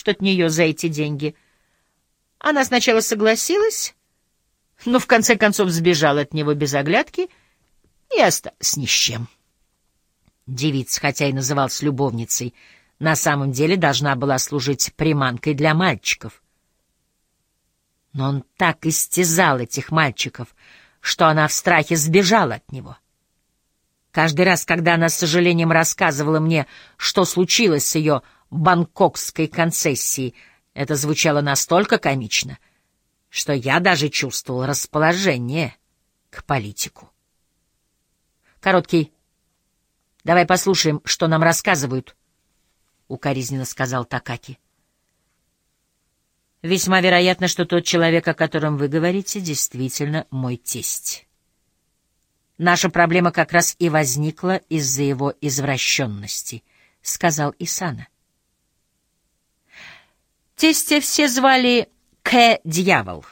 хочет от нее за эти деньги. Она сначала согласилась, но в конце концов сбежала от него без оглядки и осталась ни с чем. Девица, хотя и называлась любовницей, на самом деле должна была служить приманкой для мальчиков. Но он так истязал этих мальчиков, что она в страхе сбежала от него. Каждый раз, когда она с сожалением рассказывала мне, что случилось с ее бангкокской концессией, это звучало настолько комично, что я даже чувствовал расположение к политику. Короткий «Давай послушаем, что нам рассказывают», — укоризненно сказал Такаки. «Весьма вероятно, что тот человек, о котором вы говорите, действительно мой тесть». Наша проблема как раз и возникла из-за его извращенности, — сказал Исана. Тестя все звали К-дьявол,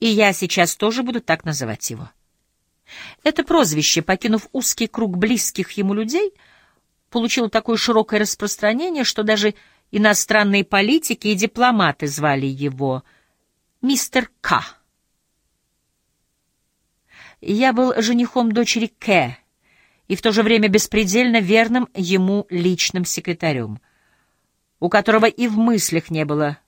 и я сейчас тоже буду так называть его. Это прозвище, покинув узкий круг близких ему людей, получило такое широкое распространение, что даже иностранные политики и дипломаты звали его мистер К. Я был женихом дочери К. и в то же время беспредельно верным ему личным секретарем, у которого и в мыслях не было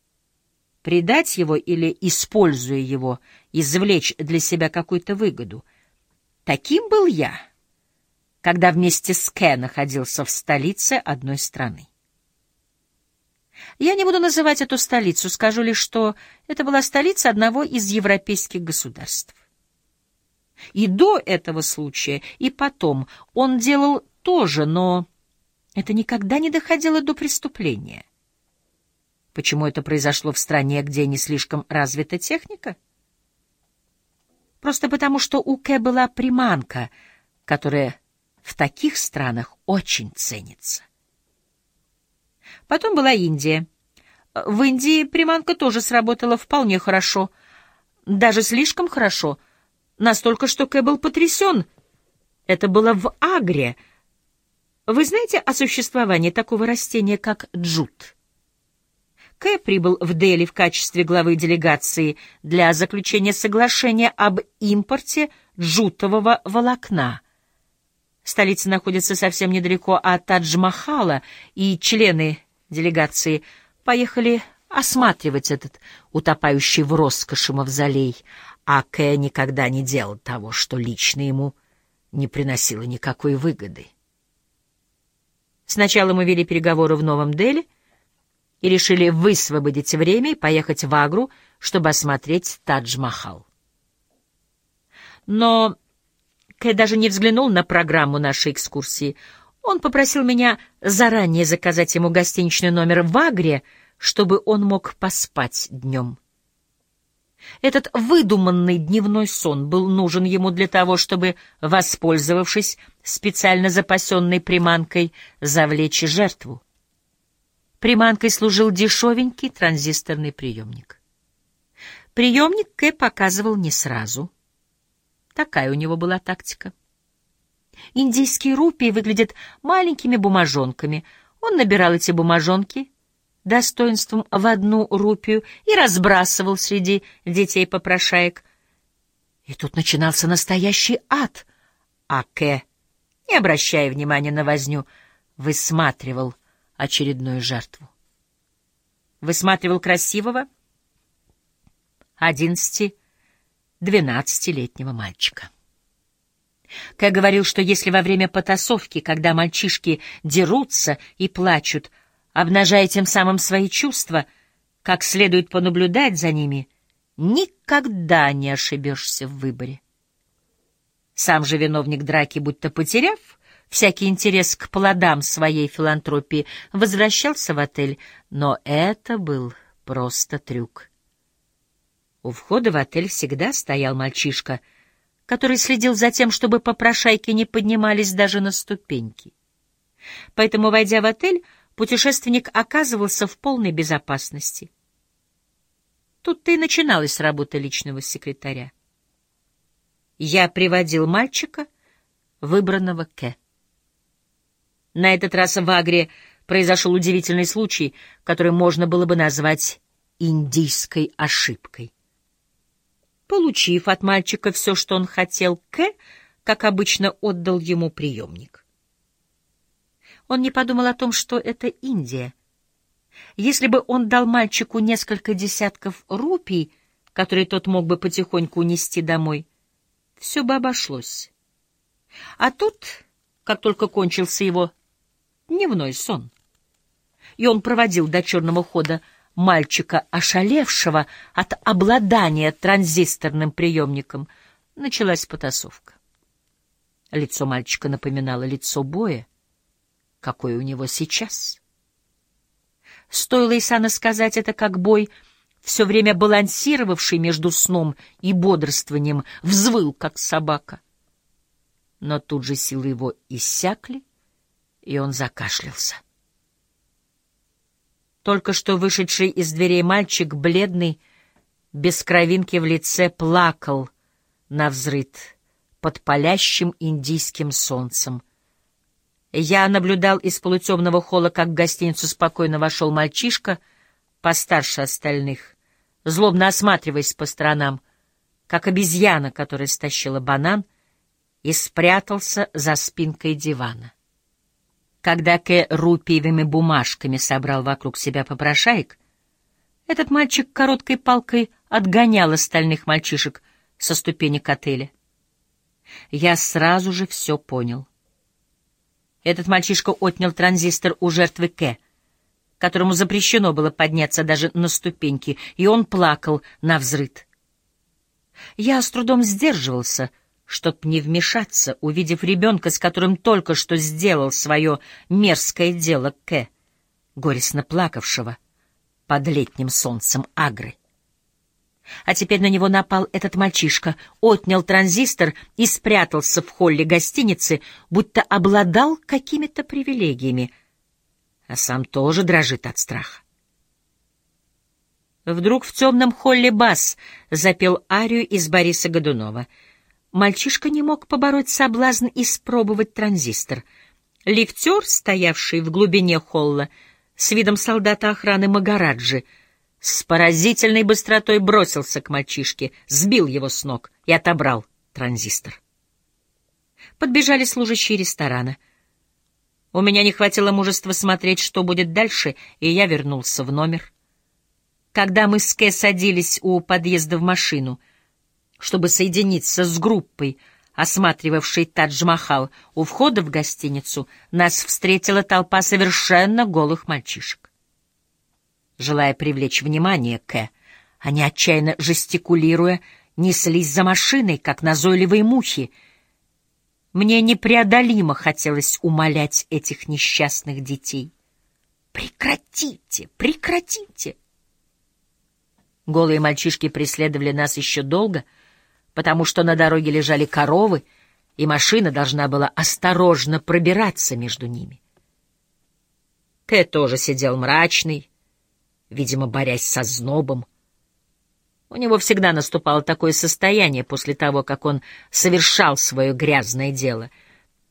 предать его или, используя его, извлечь для себя какую-то выгоду. Таким был я, когда вместе с К находился в столице одной страны. Я не буду называть эту столицу, скажу лишь, что это была столица одного из европейских государств. И до этого случая, и потом он делал то же, но это никогда не доходило до преступления. Почему это произошло в стране, где не слишком развита техника? Просто потому, что у Кэ была приманка, которая в таких странах очень ценится. Потом была Индия. В Индии приманка тоже сработала вполне хорошо, даже слишком хорошо — Настолько, что Кэ был потрясен. Это было в Агре. Вы знаете о существовании такого растения, как джут? Кэ прибыл в Дели в качестве главы делегации для заключения соглашения об импорте джутового волокна. Столица находится совсем недалеко от Тадж-Махала, и члены делегации поехали осматривать этот утопающий в роскоши мавзолей, а Кэ никогда не делал того, что лично ему не приносило никакой выгоды. Сначала мы вели переговоры в Новом Дели и решили высвободить время и поехать в Агру, чтобы осмотреть Тадж-Махал. Но Кэ даже не взглянул на программу нашей экскурсии. Он попросил меня заранее заказать ему гостиничный номер в Агре, чтобы он мог поспать днем. Этот выдуманный дневной сон был нужен ему для того, чтобы, воспользовавшись специально запасенной приманкой, завлечь жертву. Приманкой служил дешевенький транзисторный приемник. Приемник Кэ показывал не сразу. Такая у него была тактика. Индийские рупии выглядят маленькими бумажонками. Он набирал эти бумажонки достоинством в одну рупию и разбрасывал среди детей-попрошаек. И тут начинался настоящий ад, а не обращая внимания на возню, высматривал очередную жертву. Высматривал красивого одиннадцати-двенадцатилетнего мальчика. Кэ говорил, что если во время потасовки, когда мальчишки дерутся и плачут, обнажая тем самым свои чувства, как следует понаблюдать за ними, никогда не ошибешься в выборе. Сам же виновник драки, будто потеряв всякий интерес к плодам своей филантропии, возвращался в отель, но это был просто трюк. У входа в отель всегда стоял мальчишка, который следил за тем, чтобы попрошайки не поднимались даже на ступеньки. Поэтому, войдя в отель, путешественник оказывался в полной безопасности. Тут-то и начиналась работа личного секретаря. Я приводил мальчика, выбранного К. На этот раз в Агре произошел удивительный случай, который можно было бы назвать индийской ошибкой. Получив от мальчика все, что он хотел, К, как обычно, отдал ему приемник. Он не подумал о том, что это Индия. Если бы он дал мальчику несколько десятков рупий, которые тот мог бы потихоньку унести домой, все бы обошлось. А тут, как только кончился его дневной сон, и он проводил до черного хода мальчика, ошалевшего от обладания транзисторным приемником, началась потасовка. Лицо мальчика напоминало лицо боя, какое у него сейчас. Стоило Исана сказать это как бой, все время балансировавший между сном и бодрствованием, взвыл, как собака. Но тут же силы его иссякли, и он закашлялся. Только что вышедший из дверей мальчик, бледный, без кровинки в лице, плакал на взрыт под палящим индийским солнцем. Я наблюдал из полутемного холла, как в гостиницу спокойно вошел мальчишка, постарше остальных, злобно осматриваясь по сторонам, как обезьяна, которая стащила банан, и спрятался за спинкой дивана. Когда Кэ рупиевыми бумажками собрал вокруг себя попрошаек, этот мальчик короткой палкой отгонял остальных мальчишек со ступенек отеля. Я сразу же все понял. Этот мальчишка отнял транзистор у жертвы Кэ, которому запрещено было подняться даже на ступеньки, и он плакал на взрыд. Я с трудом сдерживался — чтоб не вмешаться, увидев ребенка, с которым только что сделал свое мерзкое дело К, горестно плакавшего под летним солнцем Агры. А теперь на него напал этот мальчишка, отнял транзистор и спрятался в холле гостиницы, будто обладал какими-то привилегиями, а сам тоже дрожит от страха. Вдруг в темном холле бас запел арию из Бориса Годунова — Мальчишка не мог побороть соблазн испробовать транзистор. Лифтер, стоявший в глубине холла, с видом солдата охраны Магараджи, с поразительной быстротой бросился к мальчишке, сбил его с ног и отобрал транзистор. Подбежали служащие ресторана. У меня не хватило мужества смотреть, что будет дальше, и я вернулся в номер. Когда мы с Кэ садились у подъезда в машину — чтобы соединиться с группой, осматривавшей Тадж-Махал, у входа в гостиницу нас встретила толпа совершенно голых мальчишек. Желая привлечь внимание К, они, отчаянно жестикулируя, неслись за машиной, как назойливые мухи. Мне непреодолимо хотелось умолять этих несчастных детей. «Прекратите! Прекратите!» Голые мальчишки преследовали нас еще долго — потому что на дороге лежали коровы, и машина должна была осторожно пробираться между ними. Кэ тоже сидел мрачный, видимо, борясь со знобом. У него всегда наступало такое состояние после того, как он совершал свое грязное дело.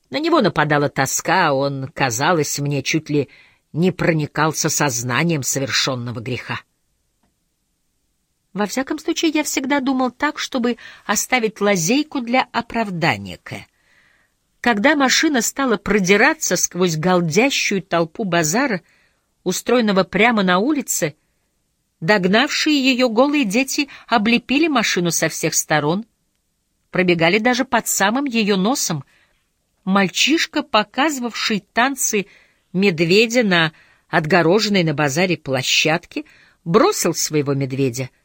На него нападала тоска, он, казалось мне, чуть ли не проникался сознанием совершенного греха. Во всяком случае, я всегда думал так, чтобы оставить лазейку для оправдания К. Когда машина стала продираться сквозь голдящую толпу базара, устроенного прямо на улице, догнавшие ее голые дети облепили машину со всех сторон, пробегали даже под самым ее носом. Мальчишка, показывавший танцы медведя на отгороженной на базаре площадке, бросил своего медведя —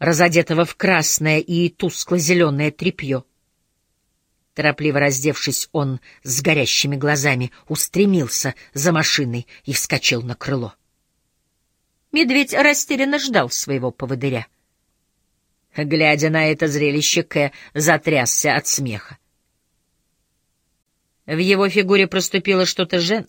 разодетого в красное и тускло-зеленое тряпье. Торопливо раздевшись, он с горящими глазами устремился за машиной и вскочил на крыло. Медведь растерянно ждал своего поводыря. Глядя на это зрелище, Кэ затрясся от смеха. В его фигуре проступило что-то женское.